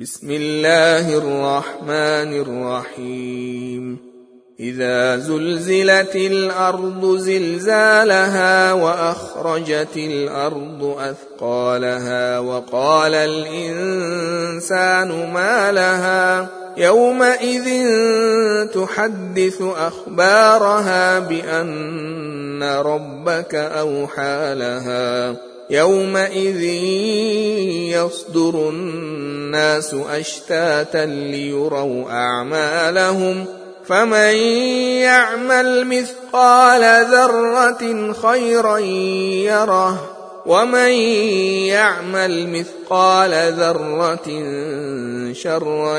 بسم الله الرحمن الرحيم. إذا زلزلت الأرض زلزالها وأخرجت الأرض أثقالها وقال الإنسان ما لها؟ يومئذ تحدث أخبارها بأن ربك أوحى لها. يومئذ يصدر الناس أشتاتا ليروا أعمالهم فمن يعمل مثقال ذرة خيرا يره ومن يعمل مثقال ذرة شرا